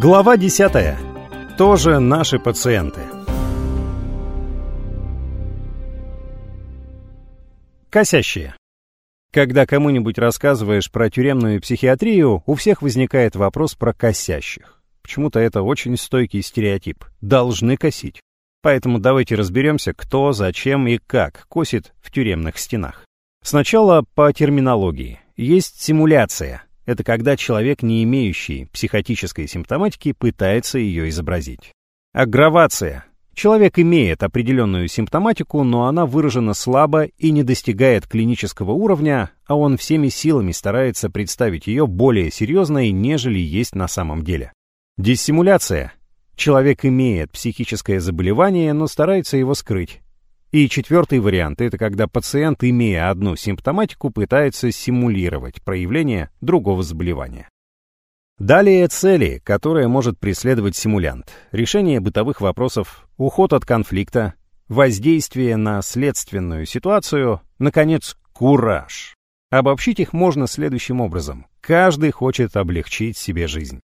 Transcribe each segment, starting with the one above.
Глава 10. Тоже наши пациенты. Косящие. Когда кому-нибудь рассказываешь про тюремную психиатрию, у всех возникает вопрос про косящих. Почему-то это очень стойкий стереотип. Должны косить. Поэтому давайте разберемся, кто, зачем и как косит в тюремных стенах. Сначала по терминологии. Есть симуляция. Это когда человек, не имеющий психотической симптоматики, пытается ее изобразить. Аггравация. Человек имеет определенную симптоматику, но она выражена слабо и не достигает клинического уровня, а он всеми силами старается представить ее более серьезной, нежели есть на самом деле. Диссимуляция. Человек имеет психическое заболевание, но старается его скрыть. И четвертый вариант – это когда пациент, имея одну симптоматику, пытается симулировать проявление другого заболевания. Далее цели, которые может преследовать симулянт. Решение бытовых вопросов, уход от конфликта, воздействие на следственную ситуацию, наконец, кураж. Обобщить их можно следующим образом. Каждый хочет облегчить себе жизнь.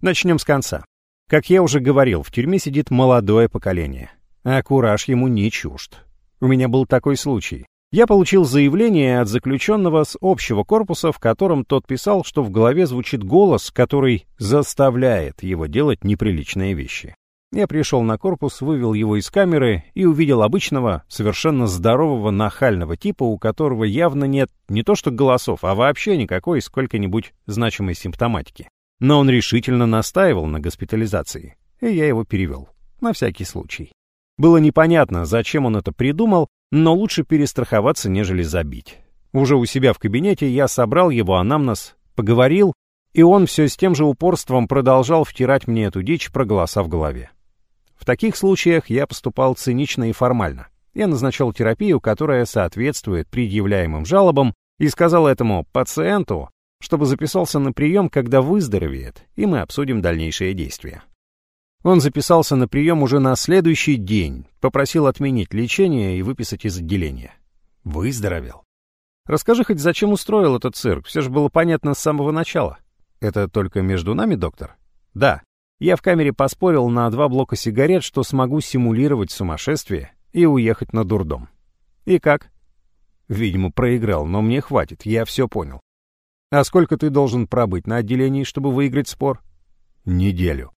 Начнем с конца. Как я уже говорил, в тюрьме сидит молодое поколение, а кураж ему не чужд. У меня был такой случай. Я получил заявление от заключенного с общего корпуса, в котором тот писал, что в голове звучит голос, который заставляет его делать неприличные вещи. Я пришел на корпус, вывел его из камеры и увидел обычного, совершенно здорового, нахального типа, у которого явно нет не то что голосов, а вообще никакой сколько-нибудь значимой симптоматики. Но он решительно настаивал на госпитализации, и я его перевел, на всякий случай. Было непонятно, зачем он это придумал, но лучше перестраховаться, нежели забить. Уже у себя в кабинете я собрал его анамнез, поговорил, и он все с тем же упорством продолжал втирать мне эту дичь про голоса в голове. В таких случаях я поступал цинично и формально. Я назначал терапию, которая соответствует предъявляемым жалобам, и сказал этому пациенту, чтобы записался на прием, когда выздоровеет, и мы обсудим дальнейшие действия. Он записался на прием уже на следующий день, попросил отменить лечение и выписать из отделения. Выздоровел. Расскажи хоть, зачем устроил этот цирк, все же было понятно с самого начала. Это только между нами, доктор? Да. Я в камере поспорил на два блока сигарет, что смогу симулировать сумасшествие и уехать на дурдом. И как? Видимо, проиграл, но мне хватит, я все понял. А сколько ты должен пробыть на отделении, чтобы выиграть спор? Неделю.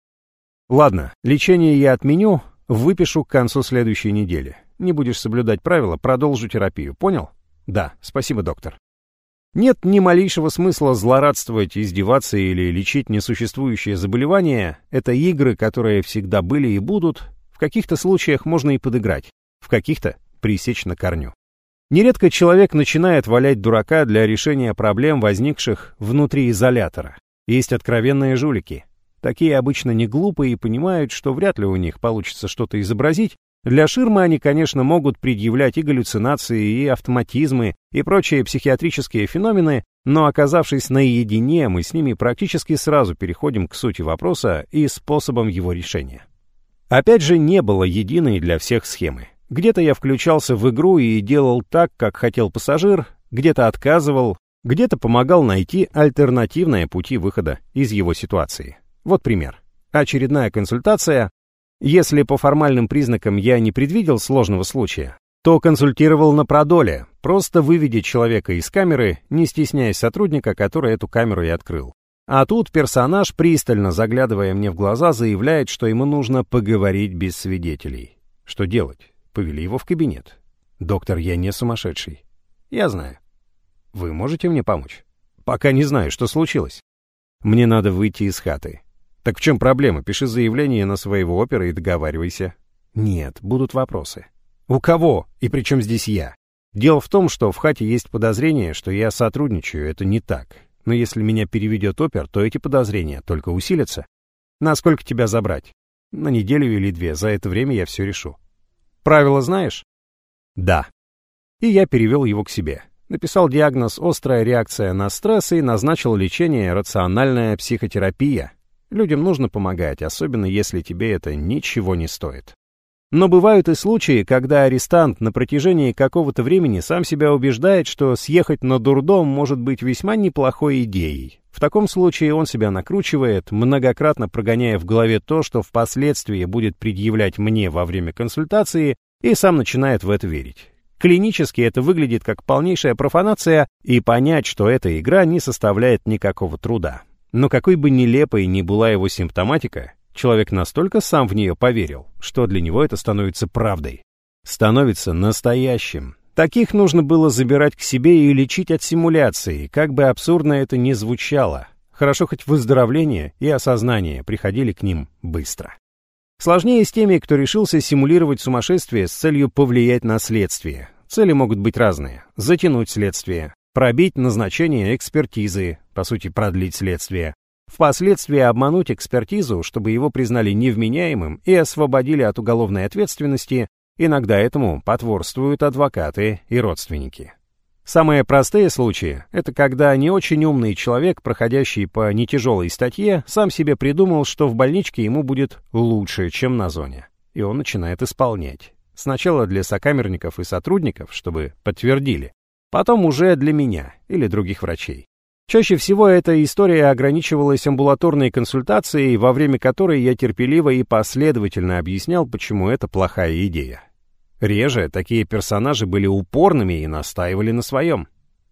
Ладно, лечение я отменю, выпишу к концу следующей недели. Не будешь соблюдать правила, продолжу терапию, понял? Да, спасибо, доктор. Нет ни малейшего смысла злорадствовать, издеваться или лечить несуществующее заболевание. Это игры, которые всегда были и будут. В каких-то случаях можно и подыграть, в каких-то пресечь на корню. Нередко человек начинает валять дурака для решения проблем, возникших внутри изолятора. Есть откровенные жулики, Такие обычно не глупые и понимают, что вряд ли у них получится что-то изобразить. Для ширмы они, конечно, могут предъявлять и галлюцинации, и автоматизмы, и прочие психиатрические феномены, но оказавшись наедине, мы с ними практически сразу переходим к сути вопроса и способам его решения. Опять же, не было единой для всех схемы. Где-то я включался в игру и делал так, как хотел пассажир, где-то отказывал, где-то помогал найти альтернативные пути выхода из его ситуации. Вот пример. Очередная консультация. Если по формальным признакам я не предвидел сложного случая, то консультировал на продоле, просто выведя человека из камеры, не стесняясь сотрудника, который эту камеру и открыл. А тут персонаж, пристально заглядывая мне в глаза, заявляет, что ему нужно поговорить без свидетелей. Что делать? Повели его в кабинет. Доктор, я не сумасшедший. Я знаю. Вы можете мне помочь? Пока не знаю, что случилось. Мне надо выйти из хаты. Так в чем проблема? Пиши заявление на своего опера и договаривайся. Нет, будут вопросы. У кого? И при чем здесь я? Дело в том, что в хате есть подозрение, что я сотрудничаю, это не так. Но если меня переведет опер, то эти подозрения только усилятся. Насколько тебя забрать? На неделю или две, за это время я все решу. Правила знаешь? Да. И я перевел его к себе. Написал диагноз «острая реакция на стресс» и назначил лечение «рациональная психотерапия», Людям нужно помогать, особенно если тебе это ничего не стоит. Но бывают и случаи, когда арестант на протяжении какого-то времени сам себя убеждает, что съехать на дурдом может быть весьма неплохой идеей. В таком случае он себя накручивает, многократно прогоняя в голове то, что впоследствии будет предъявлять мне во время консультации, и сам начинает в это верить. Клинически это выглядит как полнейшая профанация, и понять, что эта игра не составляет никакого труда. Но какой бы нелепой ни была его симптоматика, человек настолько сам в нее поверил, что для него это становится правдой. Становится настоящим. Таких нужно было забирать к себе и лечить от симуляции, как бы абсурдно это ни звучало. Хорошо хоть выздоровление и осознание приходили к ним быстро. Сложнее с теми, кто решился симулировать сумасшествие с целью повлиять на следствие. Цели могут быть разные. Затянуть следствие, пробить назначение экспертизы, по сути, продлить следствие, впоследствии обмануть экспертизу, чтобы его признали невменяемым и освободили от уголовной ответственности, иногда этому потворствуют адвокаты и родственники. Самые простые случаи — это когда не очень умный человек, проходящий по нетяжелой статье, сам себе придумал, что в больничке ему будет лучше, чем на зоне. И он начинает исполнять. Сначала для сокамерников и сотрудников, чтобы подтвердили. Потом уже для меня или других врачей. Чаще всего эта история ограничивалась амбулаторной консультацией, во время которой я терпеливо и последовательно объяснял, почему это плохая идея. Реже такие персонажи были упорными и настаивали на своем.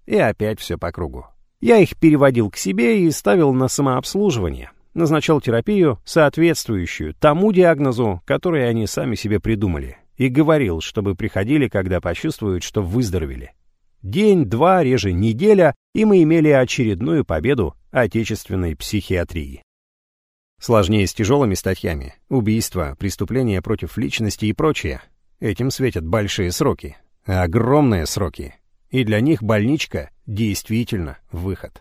И опять все по кругу. Я их переводил к себе и ставил на самообслуживание. Назначал терапию, соответствующую тому диагнозу, который они сами себе придумали. И говорил, чтобы приходили, когда почувствуют, что выздоровели. День, два, реже неделя, и мы имели очередную победу отечественной психиатрии. Сложнее с тяжелыми статьями. Убийства, преступления против личности и прочее. Этим светят большие сроки, огромные сроки, и для них больничка действительно выход.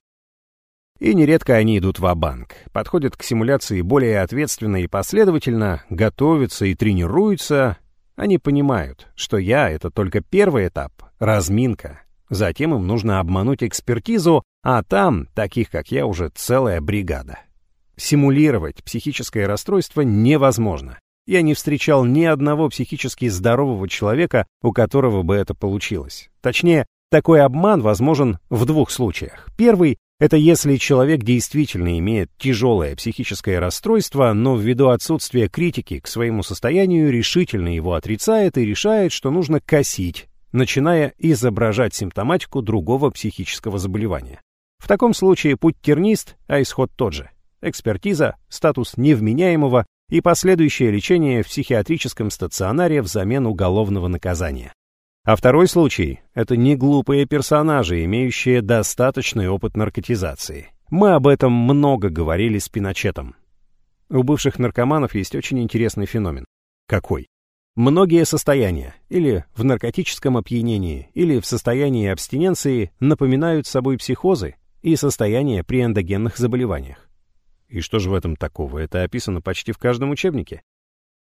И нередко они идут в банк подходят к симуляции более ответственно и последовательно, готовятся и тренируются. Они понимают, что я — это только первый этап, разминка. Затем им нужно обмануть экспертизу, а там, таких как я, уже целая бригада. Симулировать психическое расстройство невозможно. Я не встречал ни одного психически здорового человека, у которого бы это получилось. Точнее, такой обман возможен в двух случаях. Первый — это если человек действительно имеет тяжелое психическое расстройство, но ввиду отсутствия критики к своему состоянию решительно его отрицает и решает, что нужно косить, начиная изображать симптоматику другого психического заболевания. В таком случае путь тернист, а исход тот же. Экспертиза, статус невменяемого и последующее лечение в психиатрическом стационаре взамен уголовного наказания. А второй случай — это не глупые персонажи, имеющие достаточный опыт наркотизации. Мы об этом много говорили с Пиночетом. У бывших наркоманов есть очень интересный феномен. Какой? Многие состояния, или в наркотическом опьянении, или в состоянии абстиненции, напоминают собой психозы и состояния при эндогенных заболеваниях. И что же в этом такого? Это описано почти в каждом учебнике.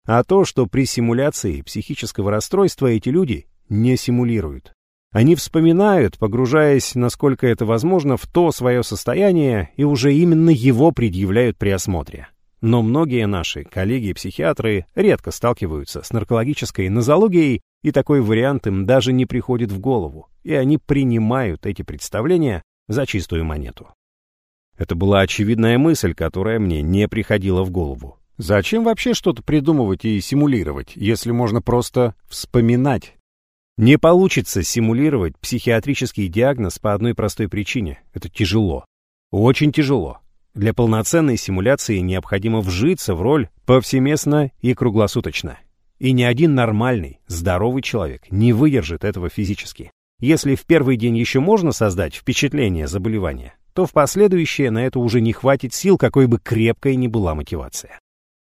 А то, что при симуляции психического расстройства эти люди не симулируют. Они вспоминают, погружаясь, насколько это возможно, в то свое состояние, и уже именно его предъявляют при осмотре. Но многие наши коллеги-психиатры редко сталкиваются с наркологической нозологией, и такой вариант им даже не приходит в голову, и они принимают эти представления за чистую монету. Это была очевидная мысль, которая мне не приходила в голову. Зачем вообще что-то придумывать и симулировать, если можно просто вспоминать? Не получится симулировать психиатрический диагноз по одной простой причине. Это тяжело. Очень тяжело. Для полноценной симуляции необходимо вжиться в роль повсеместно и круглосуточно. И ни один нормальный, здоровый человек не выдержит этого физически. Если в первый день еще можно создать впечатление заболевания, то в последующее на это уже не хватит сил, какой бы крепкой ни была мотивация.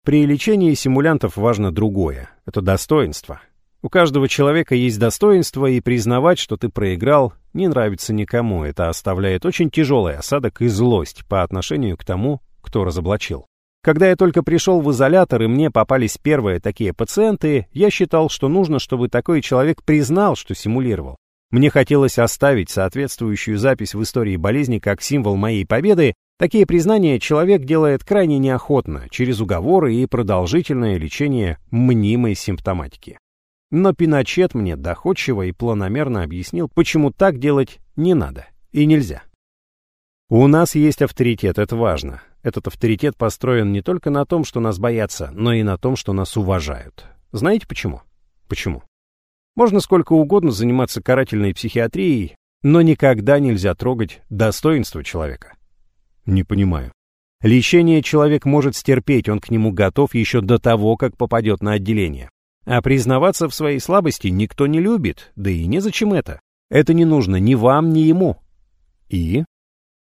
При лечении симулянтов важно другое — это достоинство. У каждого человека есть достоинство, и признавать, что ты проиграл, не нравится никому. Это оставляет очень тяжелый осадок и злость по отношению к тому, кто разоблачил. Когда я только пришел в изолятор, и мне попались первые такие пациенты, я считал, что нужно, чтобы такой человек признал, что симулировал. Мне хотелось оставить соответствующую запись в истории болезни как символ моей победы. Такие признания человек делает крайне неохотно, через уговоры и продолжительное лечение мнимой симптоматики. Но Пиночет мне доходчиво и планомерно объяснил, почему так делать не надо и нельзя. У нас есть авторитет, это важно. Этот авторитет построен не только на том, что нас боятся, но и на том, что нас уважают. Знаете почему? Почему? Можно сколько угодно заниматься карательной психиатрией, но никогда нельзя трогать достоинство человека. Не понимаю. Лечение человек может стерпеть, он к нему готов еще до того, как попадет на отделение. А признаваться в своей слабости никто не любит, да и незачем это. Это не нужно ни вам, ни ему. И?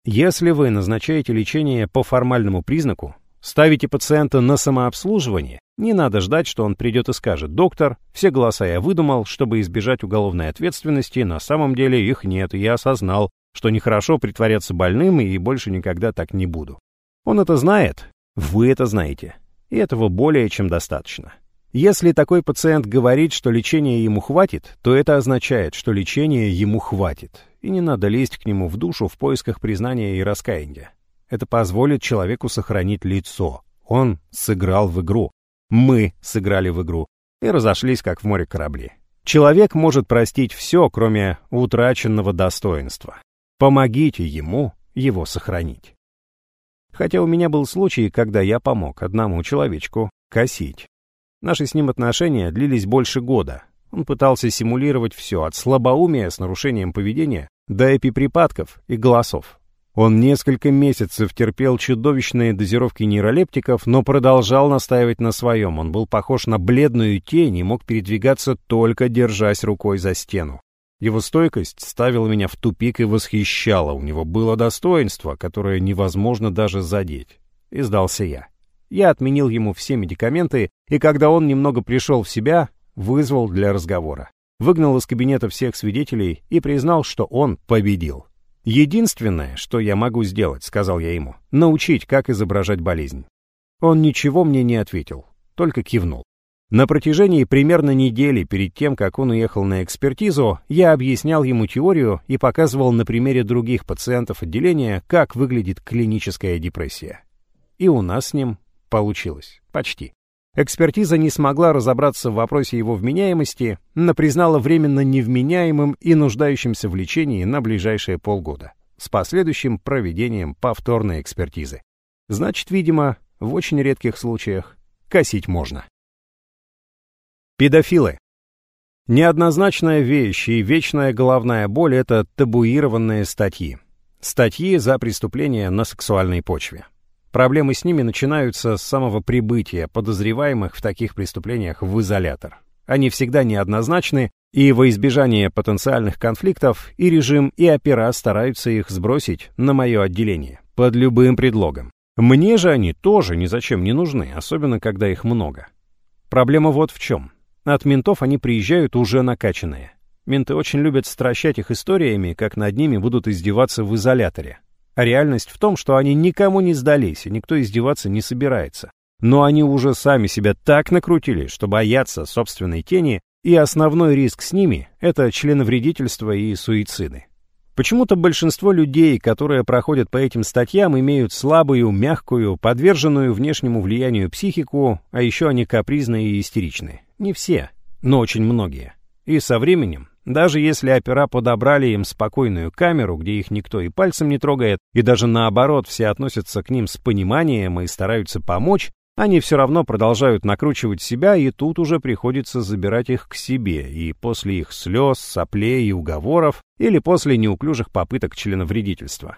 Если вы назначаете лечение по формальному признаку, ставите пациента на самообслуживание, не надо ждать, что он придет и скажет, доктор, все голоса я выдумал, чтобы избежать уголовной ответственности, на самом деле их нет, и я осознал, что нехорошо притворяться больным и больше никогда так не буду. Он это знает, вы это знаете, и этого более чем достаточно. Если такой пациент говорит, что лечения ему хватит, то это означает, что лечения ему хватит, и не надо лезть к нему в душу в поисках признания и раскаяния. Это позволит человеку сохранить лицо. Он сыграл в игру. Мы сыграли в игру и разошлись, как в море корабли. Человек может простить все, кроме утраченного достоинства. Помогите ему его сохранить. Хотя у меня был случай, когда я помог одному человечку косить. Наши с ним отношения длились больше года. Он пытался симулировать все, от слабоумия с нарушением поведения до эпиприпадков и голосов. Он несколько месяцев терпел чудовищные дозировки нейролептиков, но продолжал настаивать на своем. Он был похож на бледную тень и мог передвигаться только держась рукой за стену. Его стойкость ставила меня в тупик и восхищала. У него было достоинство, которое невозможно даже задеть. И сдался я. Я отменил ему все медикаменты, и когда он немного пришел в себя, вызвал для разговора. Выгнал из кабинета всех свидетелей и признал, что он победил. «Единственное, что я могу сделать», — сказал я ему, — «научить, как изображать болезнь». Он ничего мне не ответил, только кивнул. На протяжении примерно недели перед тем, как он уехал на экспертизу, я объяснял ему теорию и показывал на примере других пациентов отделения, как выглядит клиническая депрессия. И у нас с ним Получилось. Почти. Экспертиза не смогла разобраться в вопросе его вменяемости, но признала временно невменяемым и нуждающимся в лечении на ближайшие полгода, с последующим проведением повторной экспертизы. Значит, видимо, в очень редких случаях косить можно. Педофилы. Неоднозначная вещь и вечная головная боль — это табуированные статьи. Статьи за преступления на сексуальной почве. Проблемы с ними начинаются с самого прибытия подозреваемых в таких преступлениях в изолятор. Они всегда неоднозначны, и во избежание потенциальных конфликтов и режим, и опера стараются их сбросить на мое отделение, под любым предлогом. Мне же они тоже ни зачем не нужны, особенно когда их много. Проблема вот в чем. От ментов они приезжают уже накачанные. Менты очень любят стращать их историями, как над ними будут издеваться в изоляторе. А реальность в том, что они никому не сдались, и никто издеваться не собирается. Но они уже сами себя так накрутили, что боятся собственной тени, и основной риск с ними — это членовредительство и суициды. Почему-то большинство людей, которые проходят по этим статьям, имеют слабую, мягкую, подверженную внешнему влиянию психику, а еще они капризные и истеричны. Не все, но очень многие. И со временем даже если опера подобрали им спокойную камеру, где их никто и пальцем не трогает, и даже наоборот все относятся к ним с пониманием и стараются помочь, они все равно продолжают накручивать себя, и тут уже приходится забирать их к себе, и после их слез, соплей и уговоров, или после неуклюжих попыток членовредительства.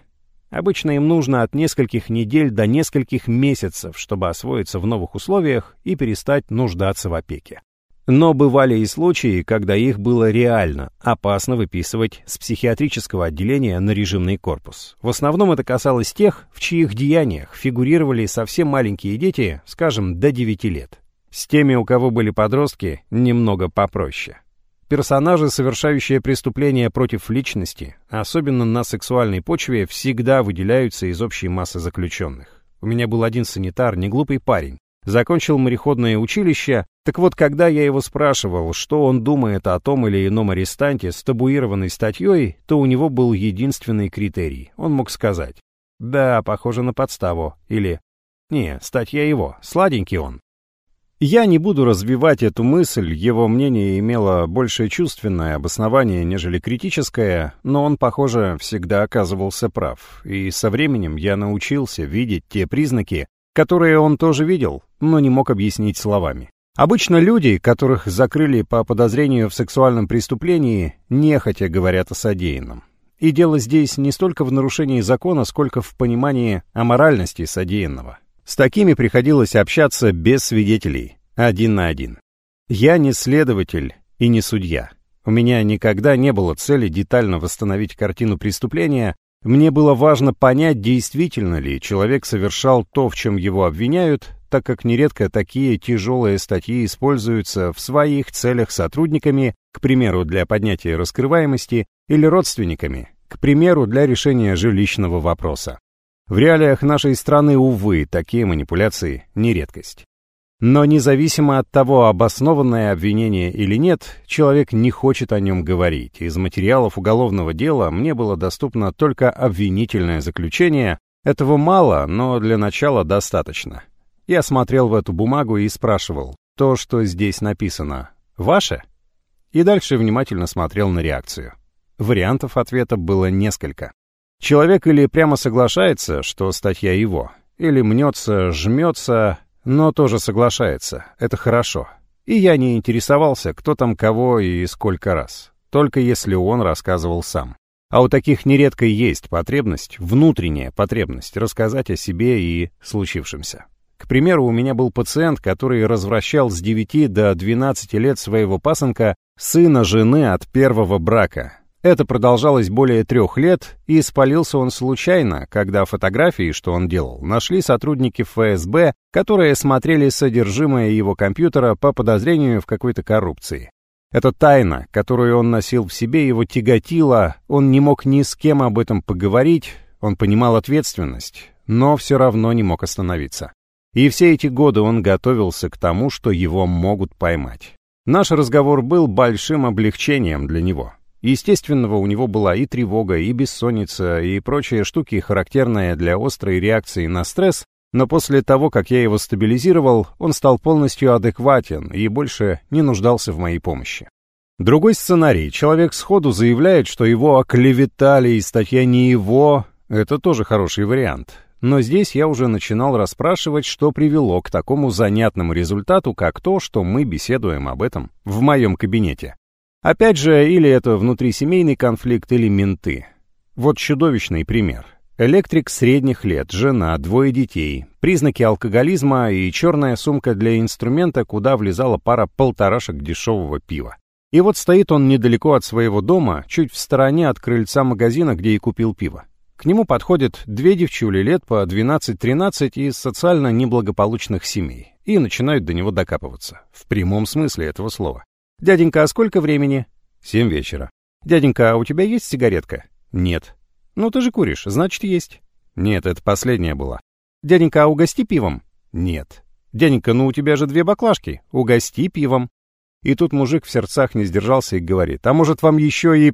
Обычно им нужно от нескольких недель до нескольких месяцев, чтобы освоиться в новых условиях и перестать нуждаться в опеке. Но бывали и случаи, когда их было реально опасно выписывать с психиатрического отделения на режимный корпус. В основном это касалось тех, в чьих деяниях фигурировали совсем маленькие дети, скажем, до 9 лет. С теми, у кого были подростки, немного попроще. Персонажи, совершающие преступления против личности, особенно на сексуальной почве, всегда выделяются из общей массы заключенных. У меня был один санитар, неглупый парень, закончил мореходное училище, так вот, когда я его спрашивал, что он думает о том или ином арестанте с табуированной статьей, то у него был единственный критерий. Он мог сказать «Да, похоже на подставу» или «Не, статья его, сладенький он». Я не буду развивать эту мысль, его мнение имело большее чувственное обоснование, нежели критическое, но он, похоже, всегда оказывался прав, и со временем я научился видеть те признаки, которые он тоже видел, но не мог объяснить словами. Обычно люди, которых закрыли по подозрению в сексуальном преступлении, нехотя говорят о содеянном. И дело здесь не столько в нарушении закона, сколько в понимании аморальности содеянного. С такими приходилось общаться без свидетелей, один на один. Я не следователь и не судья. У меня никогда не было цели детально восстановить картину преступления, мне было важно понять, действительно ли человек совершал то, в чем его обвиняют, так как нередко такие тяжелые статьи используются в своих целях сотрудниками, к примеру, для поднятия раскрываемости, или родственниками, к примеру, для решения жилищного вопроса. В реалиях нашей страны, увы, такие манипуляции не редкость. Но независимо от того, обоснованное обвинение или нет, человек не хочет о нем говорить. Из материалов уголовного дела мне было доступно только обвинительное заключение. Этого мало, но для начала достаточно. Я смотрел в эту бумагу и спрашивал, то, что здесь написано, ваше? И дальше внимательно смотрел на реакцию. Вариантов ответа было несколько. Человек или прямо соглашается, что статья его, или мнется, жмется, но тоже соглашается. Это хорошо. И я не интересовался, кто там кого и сколько раз. Только если он рассказывал сам. А у таких нередко есть потребность, внутренняя потребность, рассказать о себе и случившемся. К примеру, у меня был пациент, который развращал с 9 до 12 лет своего пасынка, сына жены от первого брака, это продолжалось более трех лет, и спалился он случайно, когда фотографии, что он делал, нашли сотрудники ФСБ, которые смотрели содержимое его компьютера по подозрению в какой-то коррупции. Эта тайна, которую он носил в себе, его тяготила, он не мог ни с кем об этом поговорить, он понимал ответственность, но все равно не мог остановиться. И все эти годы он готовился к тому, что его могут поймать. Наш разговор был большим облегчением для него. Естественного у него была и тревога, и бессонница, и прочие штуки, характерные для острой реакции на стресс, но после того, как я его стабилизировал, он стал полностью адекватен и больше не нуждался в моей помощи. Другой сценарий. Человек сходу заявляет, что его оклеветали, и статья не его. Это тоже хороший вариант. Но здесь я уже начинал расспрашивать, что привело к такому занятному результату, как то, что мы беседуем об этом в моем кабинете. Опять же, или это внутрисемейный конфликт, или менты. Вот чудовищный пример. Электрик средних лет, жена, двое детей, признаки алкоголизма и черная сумка для инструмента, куда влезала пара полторашек дешевого пива. И вот стоит он недалеко от своего дома, чуть в стороне от крыльца магазина, где и купил пиво. К нему подходят две девчули лет по 12-13 из социально неблагополучных семей и начинают до него докапываться, в прямом смысле этого слова. «Дяденька, а сколько времени?» «Семь вечера». «Дяденька, а у тебя есть сигаретка?» «Нет». «Ну ты же куришь, значит, есть». «Нет, это последняя была». «Дяденька, а угости пивом?» «Нет». «Дяденька, ну у тебя же две баклажки, угости пивом». И тут мужик в сердцах не сдержался и говорит, «А может вам еще и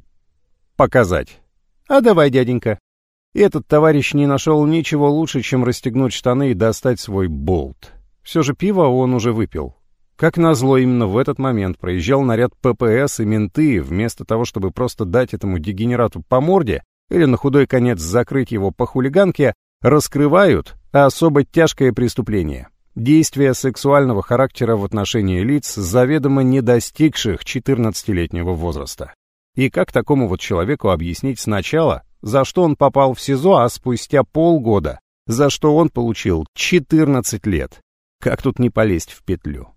показать?» «А давай, дяденька». И этот товарищ не нашел ничего лучше, чем расстегнуть штаны и достать свой болт. Все же пиво он уже выпил. Как назло, именно в этот момент проезжал наряд ППС и менты, вместо того, чтобы просто дать этому дегенерату по морде или на худой конец закрыть его по хулиганке, раскрывают особо тяжкое преступление. Действия сексуального характера в отношении лиц, заведомо не достигших 14-летнего возраста. И как такому вот человеку объяснить сначала, за что он попал в СИЗО, а спустя полгода, за что он получил 14 лет? Как тут не полезть в петлю?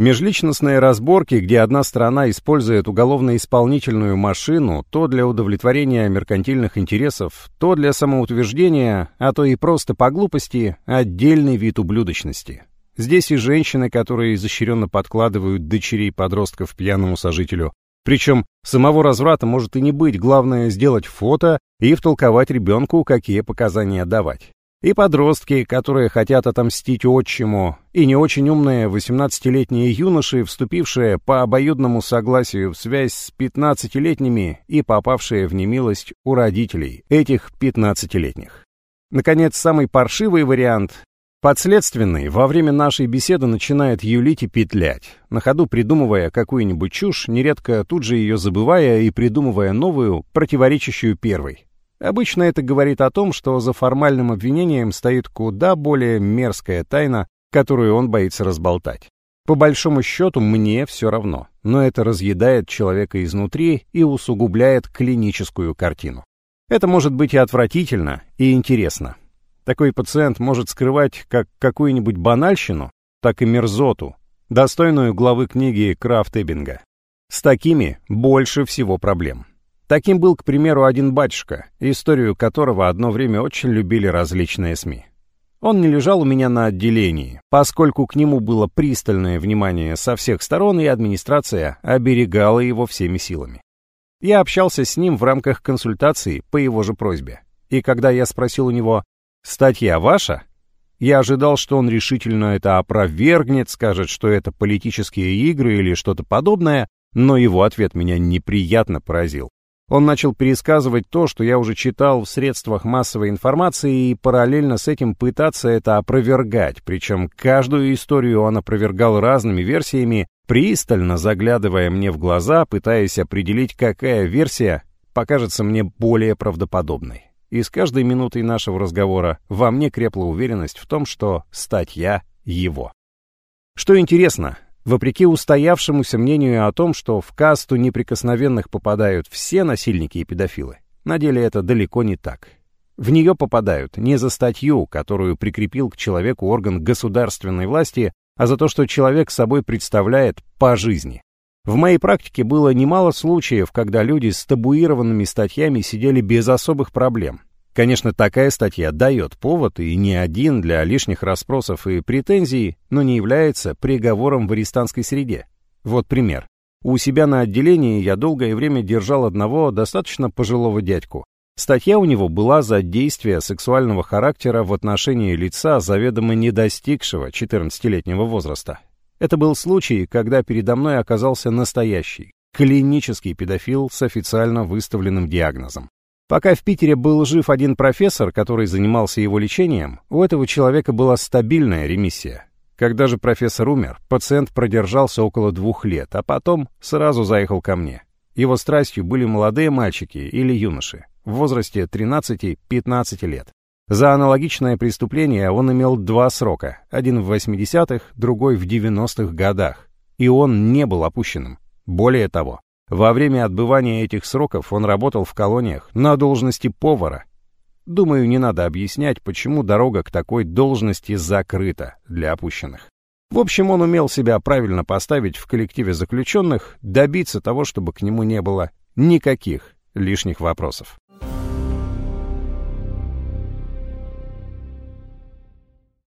Межличностные разборки, где одна сторона использует уголовно-исполнительную машину то для удовлетворения меркантильных интересов, то для самоутверждения, а то и просто по глупости, отдельный вид ублюдочности. Здесь и женщины, которые изощренно подкладывают дочерей подростков пьяному сожителю. Причем самого разврата может и не быть, главное сделать фото и втолковать ребенку, какие показания давать. И подростки, которые хотят отомстить отчиму, и не очень умные 18-летние юноши, вступившие по обоюдному согласию в связь с 15-летними и попавшие в немилость у родителей этих 15-летних. Наконец, самый паршивый вариант Подследственный во время нашей беседы начинает юлить и петлять, на ходу придумывая какую-нибудь чушь, нередко тут же ее забывая и придумывая новую, противоречащую первой. Обычно это говорит о том, что за формальным обвинением стоит куда более мерзкая тайна, которую он боится разболтать. По большому счету мне все равно, но это разъедает человека изнутри и усугубляет клиническую картину. Это может быть и отвратительно, и интересно. Такой пациент может скрывать как какую-нибудь банальщину, так и мерзоту, достойную главы книги Крафт Эббинга. С такими больше всего проблем. Таким был, к примеру, один батюшка, историю которого одно время очень любили различные СМИ. Он не лежал у меня на отделении, поскольку к нему было пристальное внимание со всех сторон, и администрация оберегала его всеми силами. Я общался с ним в рамках консультации по его же просьбе. И когда я спросил у него «Статья ваша?» Я ожидал, что он решительно это опровергнет, скажет, что это политические игры или что-то подобное, но его ответ меня неприятно поразил. Он начал пересказывать то, что я уже читал в средствах массовой информации и параллельно с этим пытаться это опровергать, причем каждую историю он опровергал разными версиями, пристально заглядывая мне в глаза, пытаясь определить, какая версия покажется мне более правдоподобной и с каждой минутой нашего разговора во мне крепла уверенность в том, что статья его. Что интересно, вопреки устоявшемуся мнению о том, что в касту неприкосновенных попадают все насильники и педофилы, на деле это далеко не так. В нее попадают не за статью, которую прикрепил к человеку орган государственной власти, а за то, что человек собой представляет по жизни. В моей практике было немало случаев, когда люди с табуированными статьями сидели без особых проблем. Конечно, такая статья дает повод, и не один для лишних расспросов и претензий, но не является приговором в арестантской среде. Вот пример. У себя на отделении я долгое время держал одного достаточно пожилого дядьку. Статья у него была за действие сексуального характера в отношении лица, заведомо не достигшего 14-летнего возраста. Это был случай, когда передо мной оказался настоящий, клинический педофил с официально выставленным диагнозом. Пока в Питере был жив один профессор, который занимался его лечением, у этого человека была стабильная ремиссия. Когда же профессор умер, пациент продержался около двух лет, а потом сразу заехал ко мне. Его страстью были молодые мальчики или юноши в возрасте 13-15 лет. За аналогичное преступление он имел два срока, один в 80-х, другой в 90-х годах, и он не был опущенным. Более того, во время отбывания этих сроков он работал в колониях на должности повара. Думаю, не надо объяснять, почему дорога к такой должности закрыта для опущенных. В общем, он умел себя правильно поставить в коллективе заключенных, добиться того, чтобы к нему не было никаких лишних вопросов.